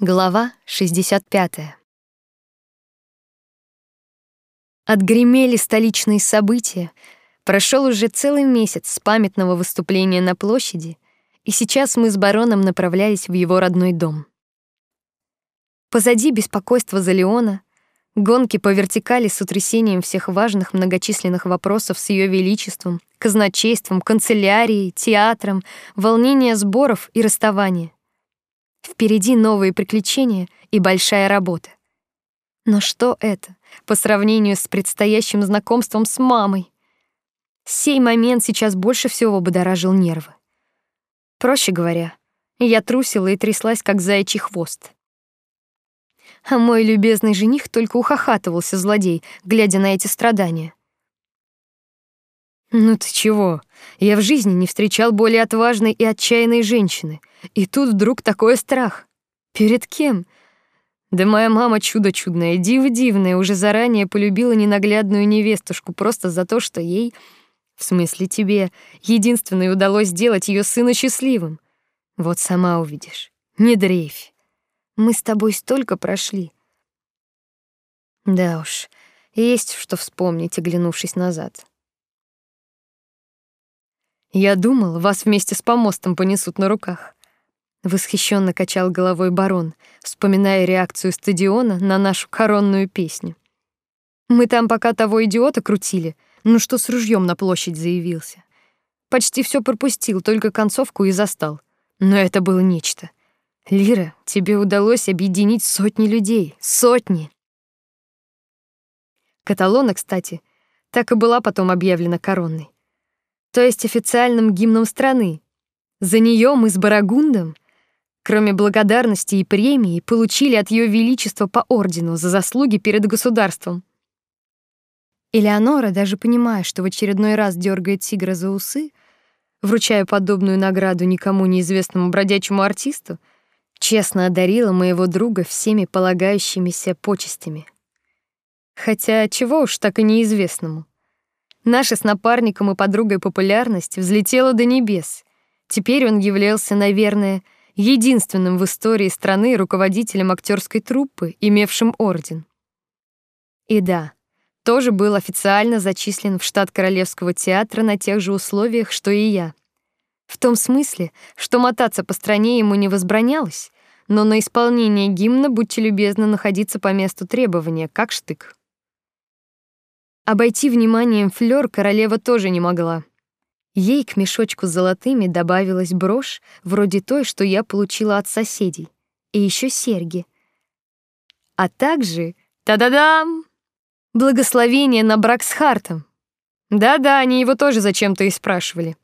Глава 65. Отгремели столичные события. Прошел уже целый месяц с памятного выступления на площади, и сейчас мы с бароном направлялись в его родной дом. Позади беспокойство за Леона, гонки по вертикали с утрясением всех важных многочисленных вопросов с ее величеством, казначейством, канцелярией, театром, волнение сборов и расставания. Впереди новые приключения и большая работа. Но что это по сравнению с предстоящим знакомством с мамой? Сей момент сейчас больше всего будоражил нервы. Проще говоря, я трусила и тряслась, как заячий хвост. А мой любезный жених только ухахатывался злодей, глядя на эти страдания. Ну ты чего? Я в жизни не встречал более отважной и отчаянной женщины. И тут вдруг такой страх. Перед кем? Да моя мама чудо чудное, диво дивное, уже заранее полюбила ненаглядную невестушку просто за то, что ей, в смысле тебе, единственное удалось сделать ее сына счастливым. Вот сама увидишь. Не дрейфь. Мы с тобой столько прошли. Да уж, есть что вспомнить, оглянувшись назад. Я думал, вас вместе с помостом понесут на руках. Восхищенно качал головой барон, вспоминая реакцию стадиона на нашу коронную песню. Мы там пока того идиота крутили, ну что с ружьем на площадь заявился. Почти все пропустил, только концовку и застал. Но это было нечто. Лира, тебе удалось объединить сотни людей, сотни. Каталона, кстати, так и была потом объявлена коронной. То есть официальным гимном страны. За нее мы с Барагундом — Кроме благодарности и премии, получили от Ее Величества по ордену за заслуги перед государством. Элеонора, даже понимая, что в очередной раз дергает тигра за усы, вручая подобную награду никому неизвестному бродячему артисту, честно одарила моего друга всеми полагающимися почестями. Хотя чего уж так и неизвестному. Наша с напарником и подругой популярность взлетела до небес. Теперь он являлся, наверное, единственным в истории страны руководителем актерской труппы, имевшим орден. И да, тоже был официально зачислен в штат Королевского театра на тех же условиях, что и я. В том смысле, что мотаться по стране ему не возбранялось, но на исполнение гимна будьте любезны находиться по месту требования, как штык. Обойти вниманием флёр королева тоже не могла. Ей к мешочку с золотыми добавилась брошь, вроде той, что я получила от соседей, и еще серьги. А также, та-да-дам, благословение на брак с Хартом. Да-да, они его тоже зачем-то и спрашивали.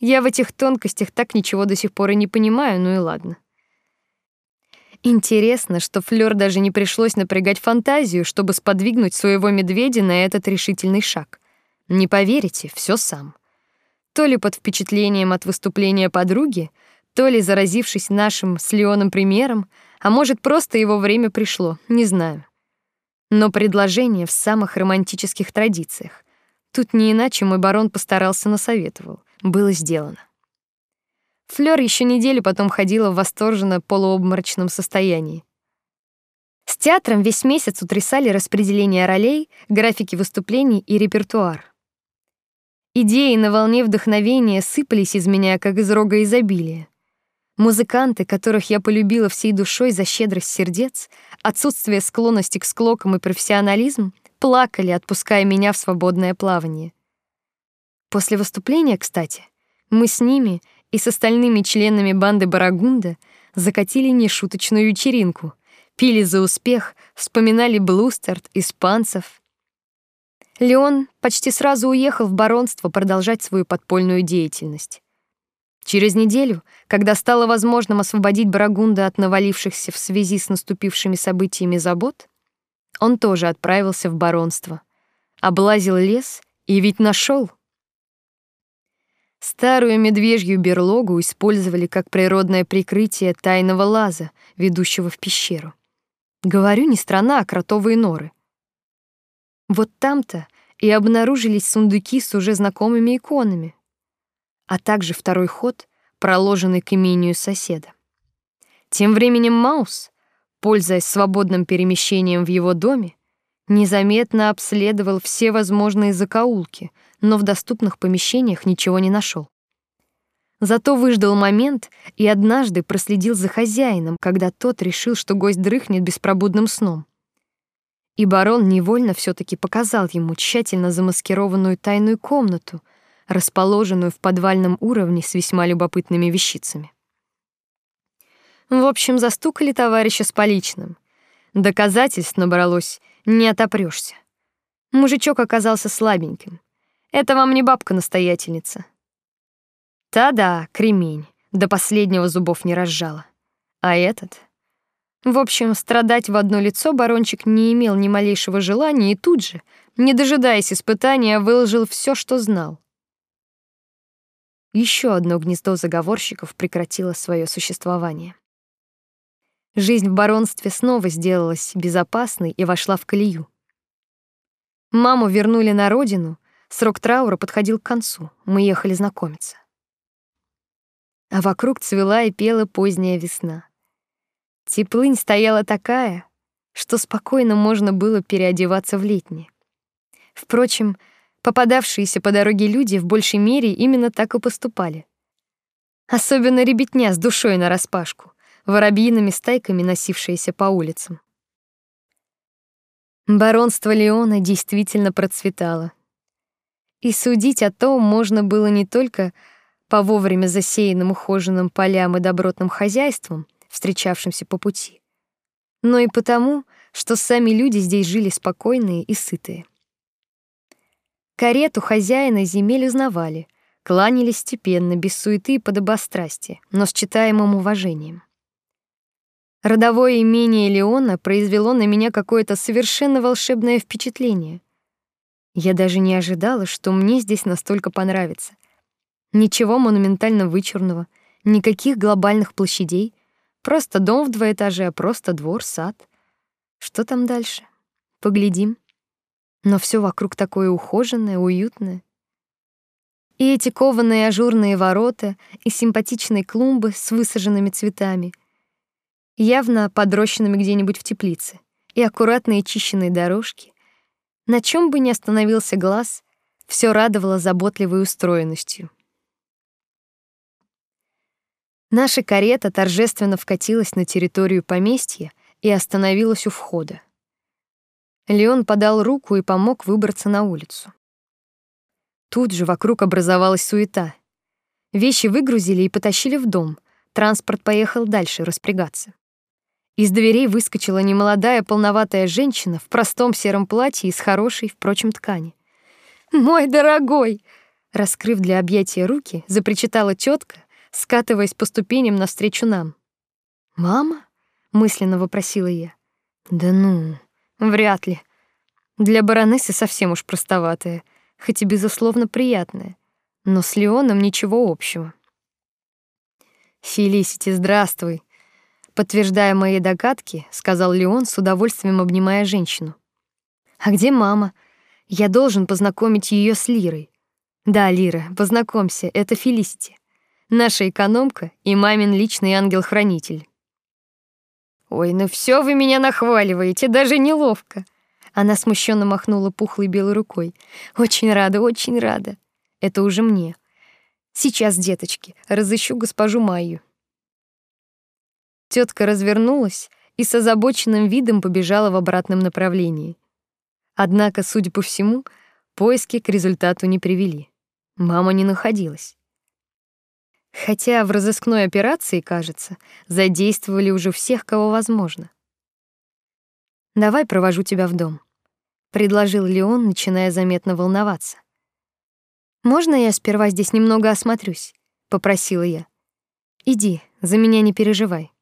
Я в этих тонкостях так ничего до сих пор и не понимаю, ну и ладно. Интересно, что Флёр даже не пришлось напрягать фантазию, чтобы сподвигнуть своего медведя на этот решительный шаг. Не поверите, все сам то ли под впечатлением от выступления подруги, то ли заразившись нашим с Леоном примером, а может, просто его время пришло, не знаю. Но предложение в самых романтических традициях. Тут не иначе мой барон постарался насоветовал. Было сделано. Флёр еще неделю потом ходила в восторженно полуобморочном состоянии. С театром весь месяц утрясали распределение ролей, графики выступлений и репертуар. Идеи на волне вдохновения сыпались из меня, как из рога изобилия. Музыканты, которых я полюбила всей душой за щедрость сердец, отсутствие склонности к склокам и профессионализм, плакали, отпуская меня в свободное плавание. После выступления, кстати, мы с ними и с остальными членами банды Барагунда закатили нешуточную вечеринку, пили за успех, вспоминали Блустерт, испанцев, Леон почти сразу уехал в баронство продолжать свою подпольную деятельность. Через неделю, когда стало возможным освободить Барагунда от навалившихся в связи с наступившими событиями забот, он тоже отправился в баронство, облазил лес и ведь нашел. Старую медвежью берлогу использовали как природное прикрытие тайного лаза, ведущего в пещеру. Говорю, не страна, а кротовые норы — вот там-то и обнаружились сундуки с уже знакомыми иконами, а также второй ход, проложенный к имению соседа. Тем временем Маус, пользуясь свободным перемещением в его доме, незаметно обследовал все возможные закоулки, но в доступных помещениях ничего не нашел. Зато выждал момент и однажды проследил за хозяином, когда тот решил, что гость дрыхнет беспробудным сном. И барон невольно все таки показал ему тщательно замаскированную тайную комнату, расположенную в подвальном уровне с весьма любопытными вещицами. В общем, застукали товарища с поличным. Доказательств набралось, не отопрёшься. Мужичок оказался слабеньким. Это вам не бабка-настоятельница. Та-да, кремень, до последнего зубов не разжала. А этот? В общем, страдать в одно лицо барончик не имел ни малейшего желания и тут же, не дожидаясь испытания, выложил все, что знал. Еще одно гнездо заговорщиков прекратило свое существование. Жизнь в баронстве снова сделалась безопасной и вошла в колею. Маму вернули на родину, срок траура подходил к концу. Мы ехали знакомиться. А вокруг цвела и пела поздняя весна. Теплынь стояла такая, что спокойно можно было переодеваться в летнее. Впрочем, попадавшиеся по дороге люди в большей мере именно так и поступали. Особенно ребятня с душой нараспашку воробьиными стайками носившиеся по улицам. Баронство Леона действительно процветало. И судить о том можно было не только по вовремя засеянным ухоженным полям и добротным хозяйствам, встречавшимся по пути, но и потому, что сами люди здесь жили спокойные и сытые. Карету хозяина земель узнавали, кланялись степенно, без суеты и подобострастия, но с читаемым уважением. Родовое имение Леона произвело на меня какое-то совершенно волшебное впечатление. Я даже не ожидала, что мне здесь настолько понравится. Ничего монументально вычурного, никаких глобальных площадей, просто дом в два этажа, просто двор, сад. Что там дальше? Поглядим. Но все вокруг такое ухоженное, уютное. И эти кованые ажурные ворота, и симпатичные клумбы с высаженными цветами — явно подрощенными где-нибудь в теплице, и аккуратные чищенные дорожки. На чем бы ни остановился глаз, все радовало заботливой устроенностью. Наша карета торжественно вкатилась на территорию поместья и остановилась у входа. Леон подал руку и помог выбраться на улицу. Тут же вокруг образовалась суета. Вещи выгрузили и потащили в дом. Транспорт поехал дальше распрягаться. Из дверей выскочила немолодая полноватая женщина в простом сером платье из хорошей, впрочем, ткани. «Мой дорогой!» Раскрыв для объятия руки, запричитала тетка, скатываясь по ступеням навстречу нам. «Мама?» — мысленно вопросила я. «Да ну, вряд ли. Для баронессы совсем уж простоватая, хоть и безусловно приятная, но с Леоном ничего общего». «Фелисити, здравствуй!» Подтверждая мои догадки, сказал Леон с удовольствием обнимая женщину. А где мама? Я должен познакомить ее с Лирой. Да, Лира, познакомься, это Фелисити, наша экономка и мамин личный ангел-хранитель. Ой, ну все вы меня нахваливаете, даже неловко. Она смущенно махнула пухлой белой рукой. Очень рада, очень рада. Это уже мне. Сейчас, деточки, разыщу госпожу Майю. Тетка развернулась и с озабоченным видом побежала в обратном направлении. Однако, судя по всему, поиски к результату не привели. Мама не находилась. Хотя в разыскной операции, кажется, задействовали уже всех, кого возможно. Давай провожу тебя в дом, предложил Леон, начиная заметно волноваться. Можно я сперва здесь немного осмотрюсь, попросила я. Иди, за меня не переживай.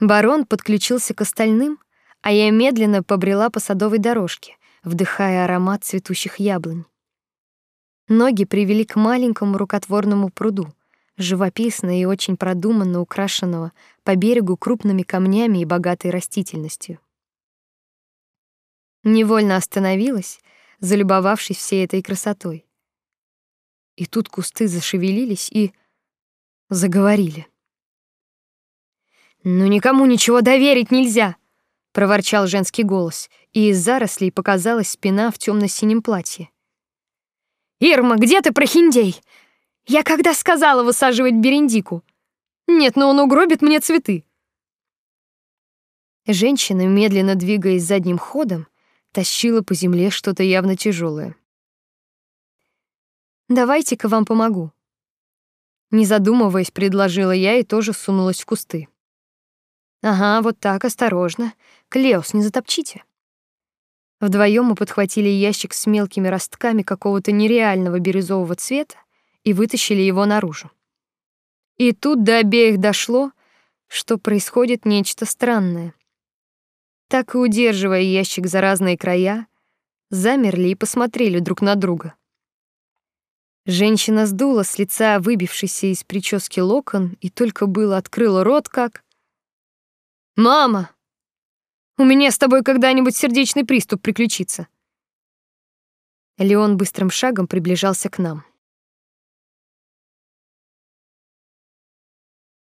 Барон подключился к остальным, а я медленно побрела по садовой дорожке, вдыхая аромат цветущих яблонь. Ноги привели к маленькому рукотворному пруду, живописно и очень продуманно украшенного по берегу крупными камнями и богатой растительностью. Невольно остановилась, залюбовавшись всей этой красотой. И тут кусты зашевелились и заговорили. Ну никому ничего доверить нельзя, проворчал женский голос, и из зарослей показалась спина в темно синем платье. Ирма, где ты, прохиндей? Я когда сказала высаживать берендику? Нет, но он угробит мне цветы. Женщина, медленно двигаясь задним ходом, тащила по земле что-то явно тяжелое. Давайте-ка вам помогу. Не задумываясь, предложила я и тоже сунулась в кусты. Ага, вот так, осторожно. Клеус, не затопчите. Вдвоем мы подхватили ящик с мелкими ростками какого-то нереального бирюзового цвета и вытащили его наружу. И тут до обеих дошло, что происходит нечто странное. Так и удерживая ящик за разные края, замерли и посмотрели друг на друга. Женщина сдула с лица выбившийся из прически локон и только было открыла рот, как «Мама!» У меня с тобой когда-нибудь сердечный приступ приключится. Леон быстрым шагом приближался к нам.